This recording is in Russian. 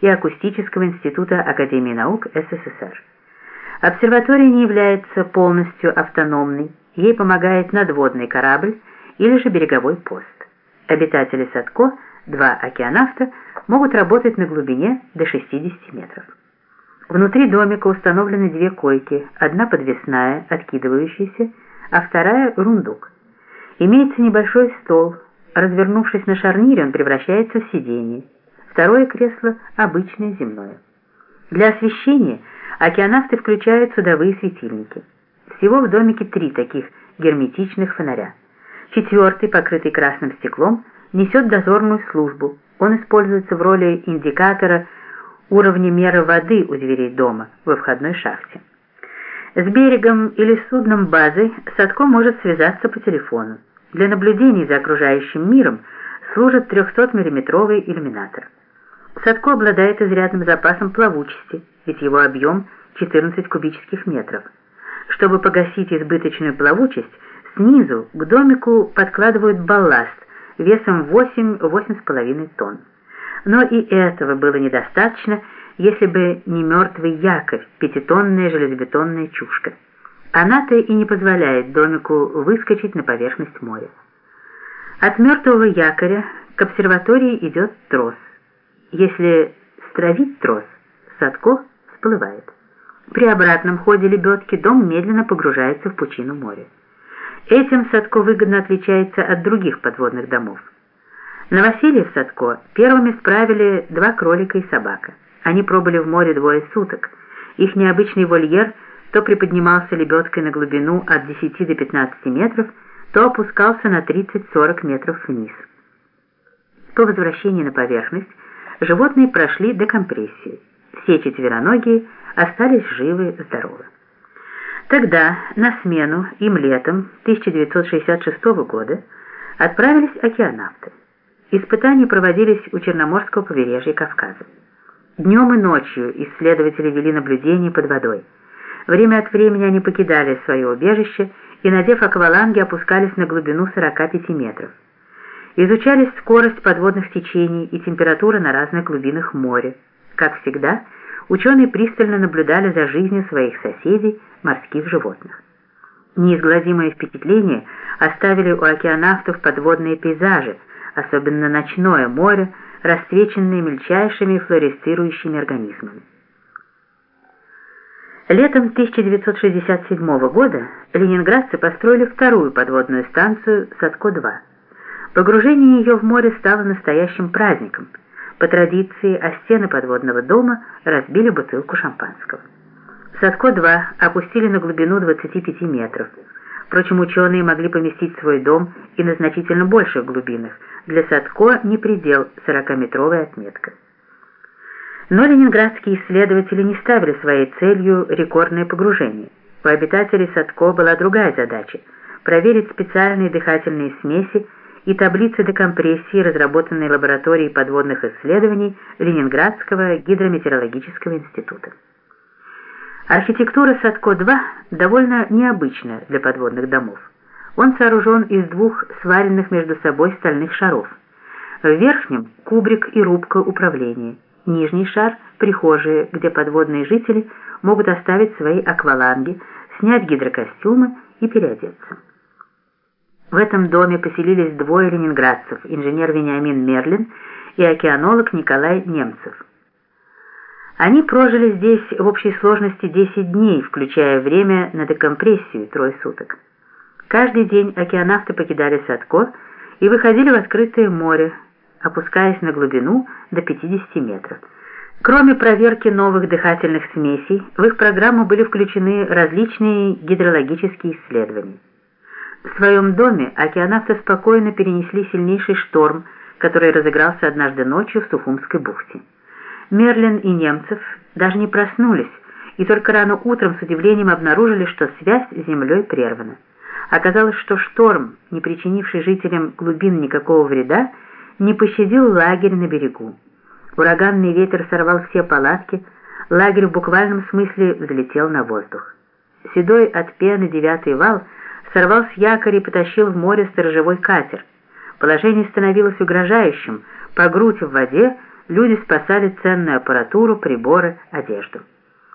и Акустического института Академии наук СССР. Обсерватория не является полностью автономной, ей помогает надводный корабль или же береговой пост. Обитатели Садко, два океанавта, могут работать на глубине до 60 метров. Внутри домика установлены две койки, одна подвесная, откидывающаяся, а вторая – рундук. Имеется небольшой стол. Развернувшись на шарнире, он превращается в сиденье. Второе кресло – обычное земное. Для освещения океанавты включают судовые светильники. Всего в домике три таких герметичных фонаря. Четвертый, покрытый красным стеклом, несет дозорную службу. Он используется в роли индикатора уровня меры воды у дверей дома во входной шахте. С берегом или судном базой Садко может связаться по телефону. Для наблюдений за окружающим миром служит 300-миллиметровый иллюминатор. Садко обладает изрядным запасом плавучести, ведь его объем 14 кубических метров. Чтобы погасить избыточную плавучесть, снизу к домику подкладывают балласт весом 8-8,5 тонн. Но и этого было недостаточно, если бы не мертвый якорь, пятитонная железобетонная чушка. Она-то и не позволяет домику выскочить на поверхность моря. От мертвого якоря к обсерватории идет трос. Если стравить трос, Садко всплывает. При обратном ходе лебедки дом медленно погружается в пучину моря. Этим Садко выгодно отличается от других подводных домов. Новоселье в Садко первыми справили два кролика и собака. Они пробыли в море двое суток. Их необычный вольер то приподнимался лебедкой на глубину от 10 до 15 метров, то опускался на 30-40 метров вниз. По возвращении на поверхность животные прошли декомпрессию. Все четвероногие остались живы-здоровы. Тогда на смену им летом 1966 года отправились океанавты. Испытания проводились у Черноморского побережья Кавказа. Днем и ночью исследователи вели наблюдения под водой. Время от времени они покидали свое убежище и, надев акваланги, опускались на глубину 45 метров. Изучались скорость подводных течений и температура на разных глубинах моря. Как всегда, ученые пристально наблюдали за жизнью своих соседей, морских животных. Неизгладимое впечатление оставили у океанавтов подводные пейзажи, особенно ночное море, расцвеченное мельчайшими флуоресцирующими организмами. Летом 1967 года ленинградцы построили вторую подводную станцию «Садко-2». Погружение ее в море стало настоящим праздником. По традиции о стены подводного дома разбили бутылку шампанского. Садко-2 опустили на глубину 25 метров. Впрочем, ученые могли поместить свой дом и на значительно больших глубинах. Для Садко не предел 40-метровая отметка. Но ленинградские исследователи не ставили своей целью рекордное погружение. У обитателей Садко была другая задача – проверить специальные дыхательные смеси и таблицы декомпрессии, разработанные лабораторией подводных исследований Ленинградского гидрометеорологического института. Архитектура Садко-2 довольно необычная для подводных домов. Он сооружен из двух сваренных между собой стальных шаров. В верхнем – кубрик и рубка управления – Нижний шар – прихожие, где подводные жители могут оставить свои акваланги, снять гидрокостюмы и переодеться. В этом доме поселились двое ленинградцев, инженер Вениамин Мерлин и океанолог Николай Немцев. Они прожили здесь в общей сложности 10 дней, включая время на декомпрессию трое суток. Каждый день океанавты покидали Садко и выходили в открытое море, опускаясь на глубину до 50 метров. Кроме проверки новых дыхательных смесей, в их программу были включены различные гидрологические исследования. В своем доме океанавты спокойно перенесли сильнейший шторм, который разыгрался однажды ночью в Сухумской бухте. Мерлин и Немцев даже не проснулись, и только рано утром с удивлением обнаружили, что связь с землей прервана. Оказалось, что шторм, не причинивший жителям глубин никакого вреда, не пощадил лагерь на берегу. Ураганный ветер сорвал все палатки, лагерь в буквальном смысле взлетел на воздух. Седой от пены девятый вал сорвал с якоря и потащил в море сторожевой катер. Положение становилось угрожающим, по грудь в воде люди спасали ценную аппаратуру, приборы, одежду.